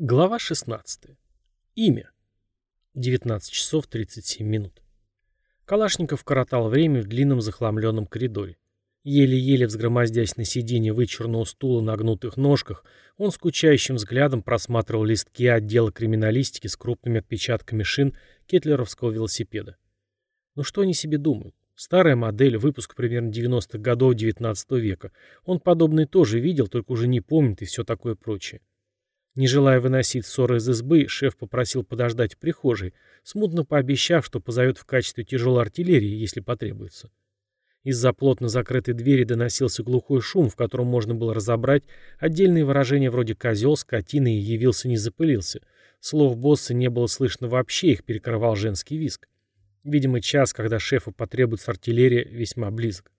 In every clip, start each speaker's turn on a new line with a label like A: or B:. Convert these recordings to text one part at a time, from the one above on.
A: Глава 16. Имя. 19 часов 37 минут. Калашников коротал время в длинном захламленном коридоре. Еле-еле взгромоздясь на сиденье вычурного стула на гнутых ножках, он скучающим взглядом просматривал листки отдела криминалистики с крупными отпечатками шин кетлеровского велосипеда. Ну что они себе думают? Старая модель, выпуск примерно 90-х годов 19 века. Он подобный тоже видел, только уже не помнит и все такое прочее. Не желая выносить ссоры из избы, шеф попросил подождать в прихожей, смутно пообещав, что позовет в качестве тяжелой артиллерии, если потребуется. Из-за плотно закрытой двери доносился глухой шум, в котором можно было разобрать отдельные выражения вроде «козел», «скотина» и «явился, не запылился». Слов босса не было слышно вообще, их перекрывал женский виск. Видимо, час, когда шефу потребуется артиллерия, весьма близок.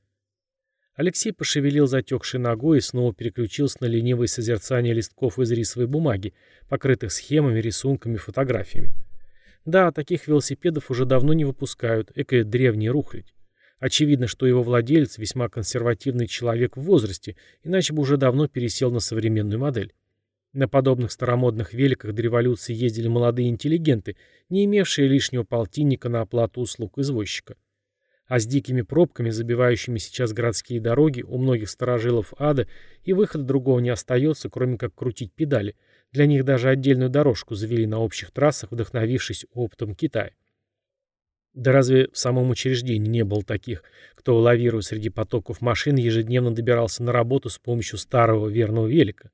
A: Алексей пошевелил затекшей ногой и снова переключился на ленивое созерцание листков из рисовой бумаги, покрытых схемами, рисунками, фотографиями. Да, таких велосипедов уже давно не выпускают, экая древняя рухлядь. Очевидно, что его владелец весьма консервативный человек в возрасте, иначе бы уже давно пересел на современную модель. На подобных старомодных великах до революции ездили молодые интеллигенты, не имевшие лишнего полтинника на оплату услуг извозчика. А с дикими пробками, забивающими сейчас городские дороги, у многих сторожилов ада и выхода другого не остается, кроме как крутить педали. Для них даже отдельную дорожку завели на общих трассах, вдохновившись опытом Китая. Да разве в самом учреждении не было таких, кто, лавируя среди потоков машин, ежедневно добирался на работу с помощью старого верного велика?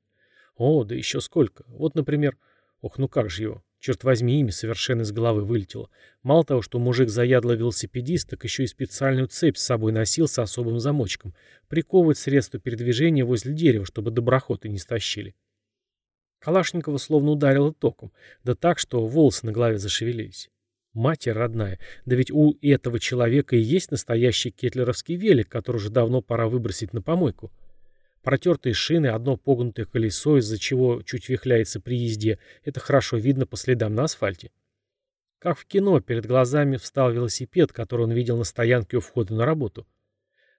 A: О, да еще сколько. Вот, например... Ох, ну как же его? Черт возьми, имя совершенно из головы вылетело. Мало того, что мужик заядлый велосипедист, так еще и специальную цепь с собой носил с особым замочком. Приковывать средства передвижения возле дерева, чтобы доброхоты не стащили. Калашникова словно ударило током, да так, что волосы на голове зашевелились. Матерь родная, да ведь у этого человека и есть настоящий кетлеровский велик, который уже давно пора выбросить на помойку. Протертые шины, одно погнутое колесо, из-за чего чуть вихляется при езде, это хорошо видно по следам на асфальте. Как в кино, перед глазами встал велосипед, который он видел на стоянке у входа на работу.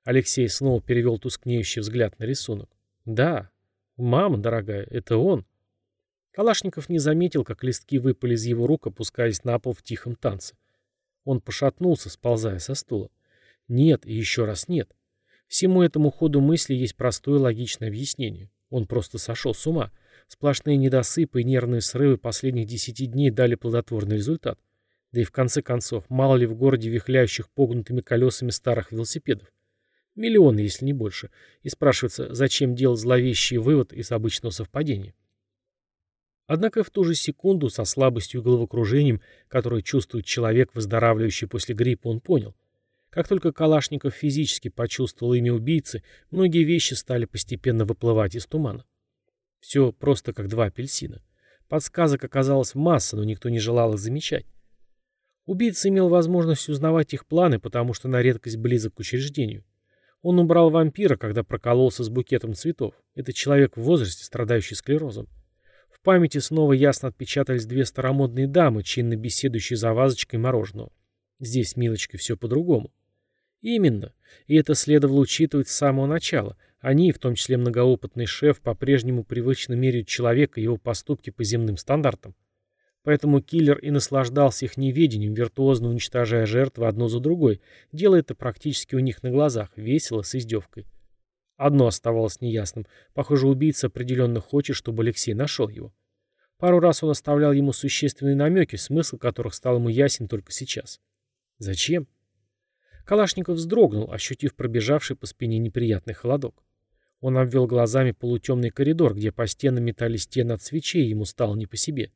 A: Алексей снова перевел тускнеющий взгляд на рисунок. Да, мама дорогая, это он. Калашников не заметил, как листки выпали из его рук, опускаясь на пол в тихом танце. Он пошатнулся, сползая со стула. Нет и еще раз нет. Всему этому ходу мысли есть простое логичное объяснение. Он просто сошел с ума. Сплошные недосыпы и нервные срывы последних десяти дней дали плодотворный результат. Да и в конце концов, мало ли в городе вихляющих погнутыми колесами старых велосипедов. Миллионы, если не больше. И спрашивается, зачем делать зловещий вывод из обычного совпадения. Однако в ту же секунду, со слабостью и головокружением, которое чувствует человек, выздоравливающий после гриппа, он понял – как только Калашников физически почувствовал имя убийцы, многие вещи стали постепенно выплывать из тумана. Все просто как два апельсина. Подсказок оказалось масса, но никто не желал их замечать. Убийца имел возможность узнавать их планы, потому что на редкость близок к учреждению. Он убрал вампира, когда прокололся с букетом цветов. Это человек в возрасте, страдающий склерозом. В памяти снова ясно отпечатались две старомодные дамы, чинно беседующие за вазочкой мороженого. Здесь, милочки, все по-другому. Именно. И это следовало учитывать с самого начала. Они, в том числе многоопытный шеф, по-прежнему привычно меряют человека и его поступки по земным стандартам. Поэтому киллер и наслаждался их неведением, виртуозно уничтожая жертвы одну за другой, делая это практически у них на глазах, весело, с издевкой. Одно оставалось неясным. Похоже, убийца определенно хочет, чтобы Алексей нашел его. Пару раз он оставлял ему существенные намеки, смысл которых стал ему ясен только сейчас. Зачем? Калашников вздрогнул, ощутив пробежавший по спине неприятный холодок. Он обвел глазами полутемный коридор, где по стенам метались стены от свечей, и ему стало не по себе.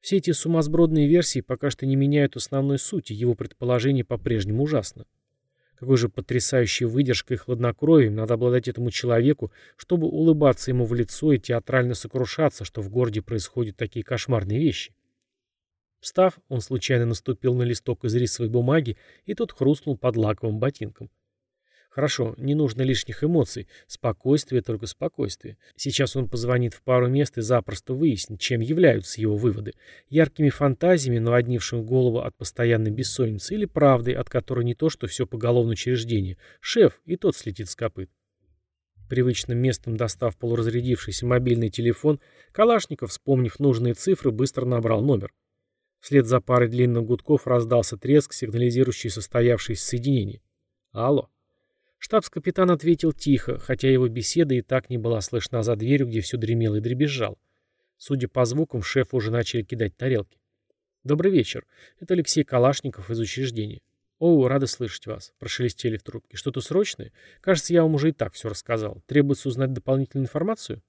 A: Все эти сумасбродные версии пока что не меняют основной сути, его предположение по-прежнему ужасно. Какой же потрясающей выдержкой и хладнокровием надо обладать этому человеку, чтобы улыбаться ему в лицо и театрально сокрушаться, что в городе происходят такие кошмарные вещи. Встав, он случайно наступил на листок из рисовой бумаги, и тот хрустнул под лаковым ботинком. Хорошо, не нужно лишних эмоций. Спокойствие, только спокойствие. Сейчас он позвонит в пару мест и запросто выяснит, чем являются его выводы. Яркими фантазиями, наводнившими голову от постоянной бессонницы, или правдой, от которой не то, что все поголовное учреждение. Шеф, и тот слетит с копыт. Привычным местом достав полуразрядившийся мобильный телефон, Калашников, вспомнив нужные цифры, быстро набрал номер. Вслед за парой длинных гудков раздался треск, сигнализирующий состоявшееся соединение. «Алло». Штабс-капитан ответил тихо, хотя его беседа и так не была слышна за дверью, где все дремело и дребезжал. Судя по звукам, шеф уже начали кидать тарелки. «Добрый вечер. Это Алексей Калашников из учреждения». «О, рада слышать вас», — прошелестели в трубке. «Что-то срочное? Кажется, я вам уже и так все рассказал. Требуется узнать дополнительную информацию?»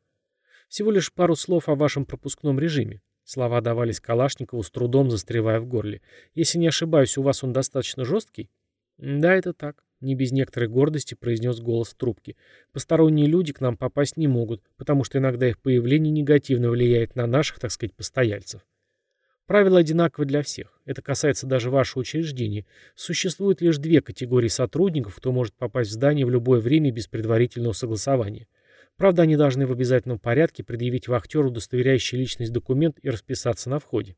A: «Всего лишь пару слов о вашем пропускном режиме». Слова давались Калашникову с трудом, застревая в горле. «Если не ошибаюсь, у вас он достаточно жесткий?» «Да, это так», — не без некоторой гордости произнес голос в трубке. «Посторонние люди к нам попасть не могут, потому что иногда их появление негативно влияет на наших, так сказать, постояльцев». Правила одинаковы для всех. Это касается даже вашего учреждения. Существует лишь две категории сотрудников, кто может попасть в здание в любое время без предварительного согласования. Правда, они должны в обязательном порядке предъявить вахтеру удостоверяющий личность документ и расписаться на входе.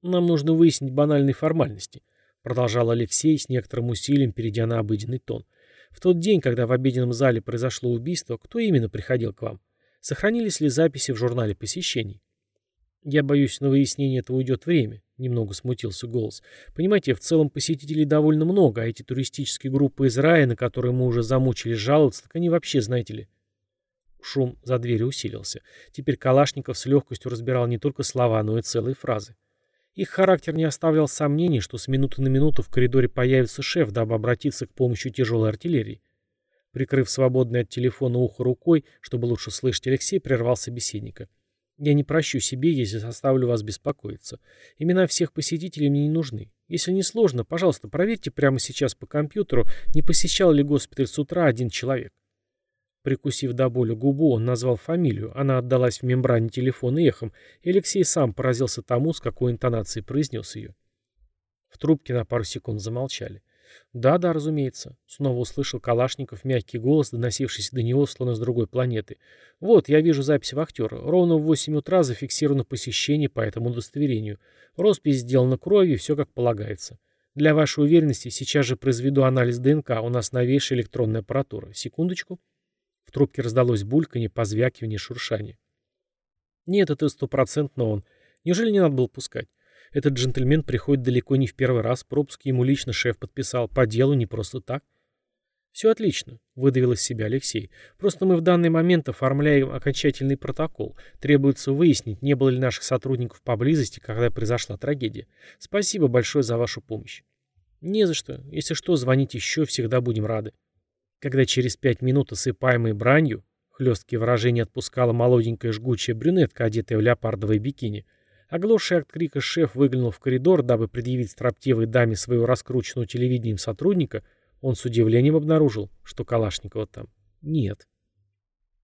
A: «Нам нужно выяснить банальные формальности», — продолжал Алексей с некоторым усилием, перейдя на обыденный тон. «В тот день, когда в обеденном зале произошло убийство, кто именно приходил к вам? Сохранились ли записи в журнале посещений?» «Я боюсь, на выяснение этого уйдет время», — немного смутился голос. «Понимаете, в целом посетителей довольно много, а эти туристические группы из рая, на которые мы уже замучились жаловаться, так они вообще, знаете ли...» Шум за дверью усилился. Теперь Калашников с легкостью разбирал не только слова, но и целые фразы. Их характер не оставлял сомнений, что с минуты на минуту в коридоре появится шеф, дабы обратиться к помощи тяжелой артиллерии. Прикрыв свободное от телефона ухо рукой, чтобы лучше слышать, Алексей прервал собеседника. — я не прощу себе, если заставлю вас беспокоиться. Имена всех посетителей мне не нужны. Если не сложно, пожалуйста, проверьте прямо сейчас по компьютеру, не посещал ли госпиталь с утра один человек. Прикусив до боли губу, он назвал фамилию. Она отдалась в мембране телефона эхом, и Алексей сам поразился тому, с какой интонацией произнес ее. В трубке на пару секунд замолчали. «Да, да, разумеется», — снова услышал Калашников мягкий голос, доносившийся до него, словно с другой планеты. «Вот, я вижу запись вахтера. Ровно в 8 утра зафиксировано посещение по этому удостоверению. Роспись сделана кровью, все как полагается. Для вашей уверенности сейчас же произведу анализ ДНК. У нас новейшая электронная аппаратура. Секундочку». В трубке раздалось бульканье, позвякивание, шуршание. «Нет, это стопроцентно он. Неужели не надо было пускать?» Этот джентльмен приходит далеко не в первый раз, пропуск ему лично шеф подписал, по делу, не просто так. «Все отлично», — выдавил из себя Алексей. «Просто мы в данный момент оформляем окончательный протокол. Требуется выяснить, не было ли наших сотрудников поблизости, когда произошла трагедия. Спасибо большое за вашу помощь». «Не за что. Если что, звоните еще, всегда будем рады». Когда через пять минут, осыпаемой бранью, хлесткие выражения отпускала молоденькая жгучая брюнетка, одетая в леопардовое бикини, — Оглохший от крика шеф выглянул в коридор, дабы предъявить строптивой даме своего раскрученного телевидением сотрудника, он с удивлением обнаружил, что Калашникова там нет.